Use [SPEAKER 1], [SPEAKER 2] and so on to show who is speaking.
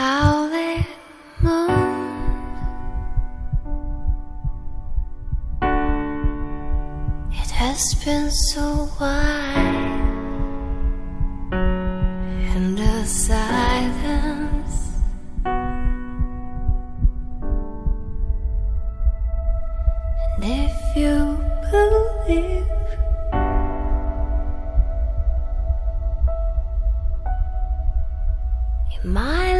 [SPEAKER 1] how they move. It has been so wide, and the silence. And if you believe. my